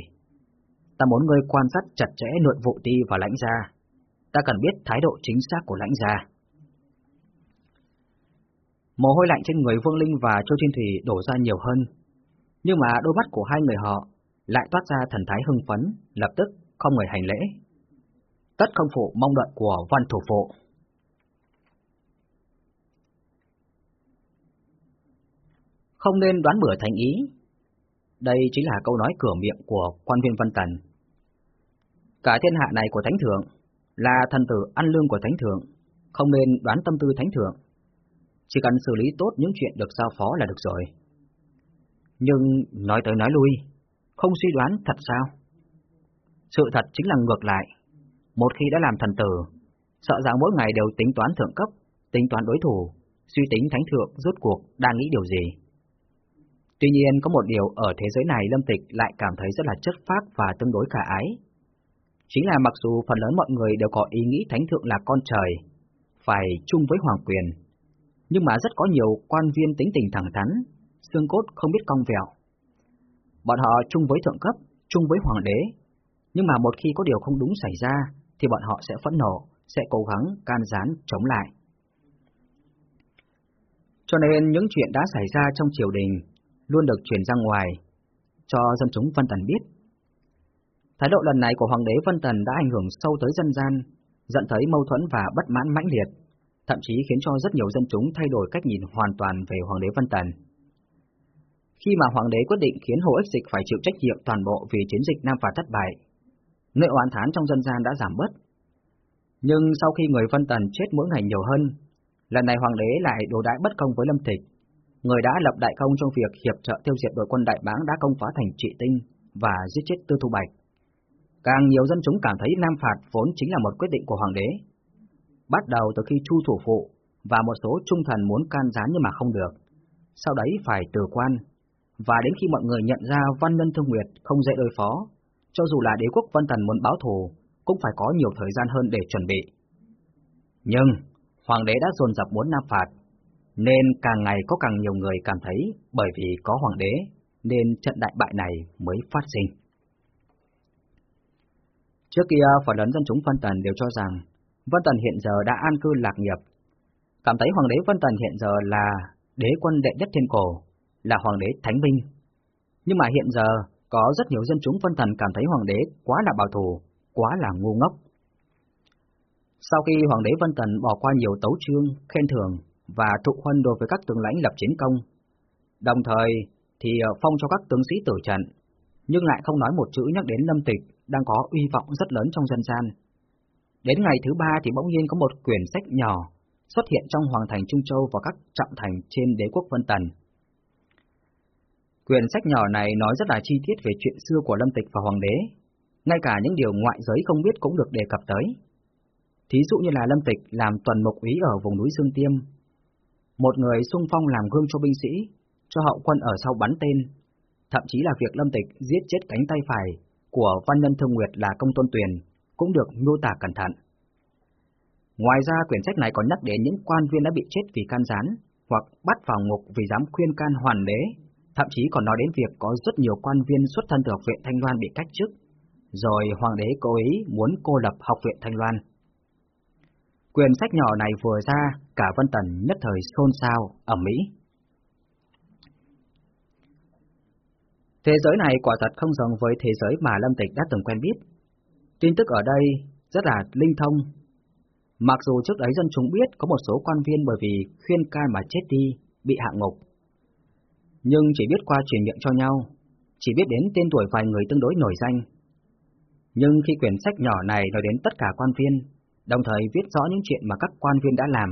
ta muốn ngươi quan sát chặt chẽ nội vụ ti và lãnh gia. Ta cần biết thái độ chính xác của lãnh gia. Mồ hôi lạnh trên người Vương Linh và Châu Thiên Thủy đổ ra nhiều hơn, nhưng mà đôi mắt của hai người họ lại toát ra thần thái hưng phấn, lập tức không người hành lễ. Tất không phụ mong đợi của văn thủ phụ. Không nên đoán bữa thành ý. Đây chính là câu nói cửa miệng của quan viên Văn Tần. Cả thiên hạ này của Thánh Thượng là thần tử ăn lương của Thánh Thượng, không nên đoán tâm tư Thánh Thượng. Chỉ cần xử lý tốt những chuyện được giao phó là được rồi. Nhưng nói tới nói lui, không suy đoán thật sao? Sự thật chính là ngược lại. Một khi đã làm thần tử, sợ rằng mỗi ngày đều tính toán thượng cấp, tính toán đối thủ, suy tính thánh thượng rốt cuộc đang nghĩ điều gì. Tuy nhiên có một điều ở thế giới này Lâm Tịch lại cảm thấy rất là chất phác và tương đối khả ái. Chính là mặc dù phần lớn mọi người đều có ý nghĩ thánh thượng là con trời, phải chung với hoàng quyền, nhưng mà rất có nhiều quan viên tính tình thẳng thắn, xương cốt không biết cong vẹo. Bọn họ chung với thượng cấp, chung với hoàng đế, nhưng mà một khi có điều không đúng xảy ra, thì bọn họ sẽ phẫn nộ, sẽ cố gắng can gián chống lại. Cho nên những chuyện đã xảy ra trong triều đình luôn được truyền ra ngoài, cho dân chúng Vân Tần biết. Thái độ lần này của Hoàng đế Vân Tần đã ảnh hưởng sâu tới dân gian, dẫn tới mâu thuẫn và bất mãn mãnh liệt, thậm chí khiến cho rất nhiều dân chúng thay đổi cách nhìn hoàn toàn về Hoàng đế Vân Tần. Khi mà Hoàng đế quyết định khiến Hồ Ích Dịch phải chịu trách nhiệm toàn bộ vì chiến dịch Nam Phạt thất bại, nỗi oán thán trong dân gian đã giảm bớt. Nhưng sau khi người Vân Tần chết mỗi ngày nhiều hơn, lần này Hoàng đế lại đổ đãi bất công với Lâm Tịch, người đã lập đại công trong việc hiệp trợ tiêu diệt đội quân đại báng đã công phá thành trị tinh và giết chết Tư Thu Bạch. Càng nhiều dân chúng cảm thấy Nam Phạt vốn chính là một quyết định của Hoàng đế. Bắt đầu từ khi Chu Thủ Phụ và một số trung thần muốn can gián nhưng mà không được, sau đấy phải từ quan, và đến khi mọi người nhận ra Văn Nhân Thương Nguyệt không dễ đối phó, cho dù là đế quốc Vân Thần muốn báo thù, cũng phải có nhiều thời gian hơn để chuẩn bị. Nhưng, Hoàng đế đã dồn dập muốn nam phạt, nên càng ngày có càng nhiều người cảm thấy bởi vì có Hoàng đế, nên trận đại bại này mới phát sinh. Trước kia, phần lớn dân chúng Vân Tần đều cho rằng Vân Tần hiện giờ đã an cư lạc nghiệp, cảm thấy Hoàng đế Vân Tần hiện giờ là đế quân đệ nhất thiên cổ, là Hoàng đế Thánh Minh. Nhưng mà hiện giờ, có rất nhiều dân chúng phân thần cảm thấy hoàng đế quá là bảo thủ, quá là ngu ngốc. Sau khi hoàng đế Vân Tần bỏ qua nhiều tấu chương, khen thưởng và thụ huân đối với các tướng lãnh lập chiến công, đồng thời thì ờ, phong cho các tướng sĩ tử trận, nhưng lại không nói một chữ nhắc đến Lâm Tịch đang có uy vọng rất lớn trong dân gian. Đến ngày thứ ba thì bỗng nhiên có một quyển sách nhỏ xuất hiện trong Hoàng thành Trung Châu và các trọng thành trên đế quốc Vân Tần. Quyển sách nhỏ này nói rất là chi tiết về chuyện xưa của Lâm Tịch và Hoàng đế, ngay cả những điều ngoại giới không biết cũng được đề cập tới. Thí dụ như là Lâm Tịch làm tuần mục úy ở vùng núi Dương Tiêm, một người xung phong làm gương cho binh sĩ, cho hậu quân ở sau bắn tên, thậm chí là việc Lâm Tịch giết chết cánh tay phải của văn nhân Thương Nguyệt là công tôn Tuyền cũng được miêu tả cẩn thận. Ngoài ra quyển sách này còn nhắc đến những quan viên đã bị chết vì can gián hoặc bắt vào ngục vì dám khuyên can hoàn đế, thậm chí còn nói đến việc có rất nhiều quan viên xuất thân từ học viện Thanh Loan bị cách chức, rồi hoàng đế cố ý muốn cô lập học viện Thanh Loan. Quyển sách nhỏ này vừa ra, cả Vân Tần nhất thời xôn xao, ẩm mỹ. Thế giới này quả thật không giống với thế giới mà Lâm Tịch đã từng quen biết. Tin tức ở đây rất là linh thông. Mặc dù trước đấy dân chúng biết có một số quan viên bởi vì khuyên cai mà chết đi, bị hạ ngục. Nhưng chỉ biết qua truyền miệng cho nhau, chỉ biết đến tên tuổi vài người tương đối nổi danh. Nhưng khi quyển sách nhỏ này nói đến tất cả quan viên, đồng thời viết rõ những chuyện mà các quan viên đã làm,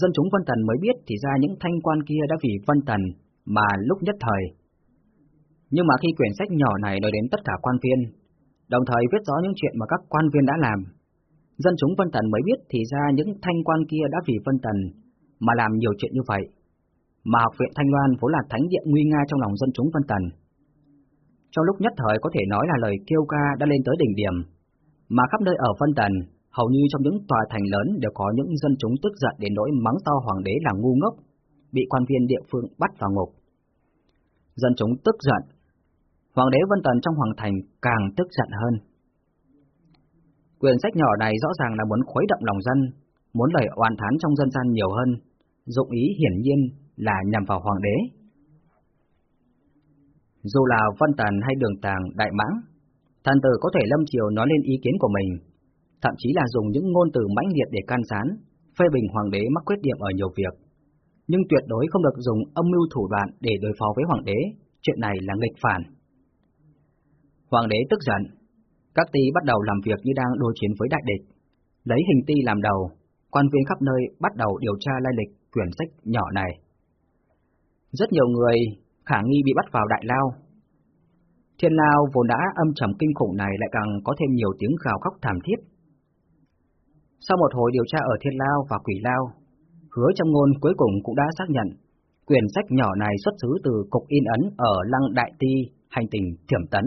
dân chúng Vân Tần mới biết thì ra những thanh quan kia đã vì Vân Tần mà lúc nhất thời nhưng mà khi quyển sách nhỏ này nói đến tất cả quan viên, đồng thời viết rõ những chuyện mà các quan viên đã làm, dân chúng Vân Tần mới biết thì ra những thanh quan kia đã vì Vân Tần mà làm nhiều chuyện như vậy. Mà học viện Thanh Loan vốn là thánh địa nguy nga trong lòng dân chúng Vân Tần. Trong lúc nhất thời có thể nói là lời kêu ca đã lên tới đỉnh điểm, mà khắp nơi ở Vân Tần, hầu như trong những tòa thành lớn đều có những dân chúng tức giận đến nỗi mắng to hoàng đế là ngu ngốc, bị quan viên địa phương bắt vào ngục. Dân chúng tức giận, Hoàng đế Vân Tần trong Hoàng Thành càng tức giận hơn. Quyển sách nhỏ này rõ ràng là muốn khuấy động lòng dân, muốn lời oan thán trong dân gian nhiều hơn, dụng ý hiển nhiên là nhằm vào Hoàng đế. Dù là văn Tần hay Đường Tàng, Đại Mãng, thần tử có thể lâm chiều nói lên ý kiến của mình, thậm chí là dùng những ngôn từ mãnh liệt để can gián, phê bình Hoàng đế mắc khuyết điểm ở nhiều việc. Nhưng tuyệt đối không được dùng âm mưu thủ đoạn để đối phó với Hoàng đế, chuyện này là nghịch phản. Hoàng đế tức giận, các ty bắt đầu làm việc như đang đối chiến với đại địch. Lấy hình ty làm đầu, quan viên khắp nơi bắt đầu điều tra lai lịch quyển sách nhỏ này. Rất nhiều người khả nghi bị bắt vào đại lao. Thiên lao vốn đã âm trầm kinh khủng này lại càng có thêm nhiều tiếng gào khóc thảm thiết. Sau một hồi điều tra ở thiên lao và quỷ lao, hứa trong ngôn cuối cùng cũng đã xác nhận quyển sách nhỏ này xuất xứ từ cục in ấn ở Lăng Đại Ti, hành tinh Thiểm Tấn.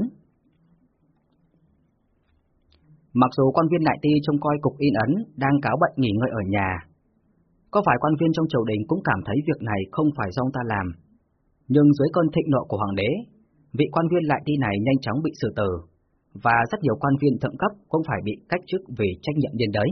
Mặc dù quan viên đại ti trông coi cục in ấn đang cáo bệnh nghỉ ngơi ở nhà, có phải quan viên trong triều đình cũng cảm thấy việc này không phải do ông ta làm, nhưng dưới cơn thịnh nộ của hoàng đế, vị quan viên lại đi này nhanh chóng bị xử tử, và rất nhiều quan viên thượng cấp cũng phải bị cách chức vì trách nhiệm điên đấy.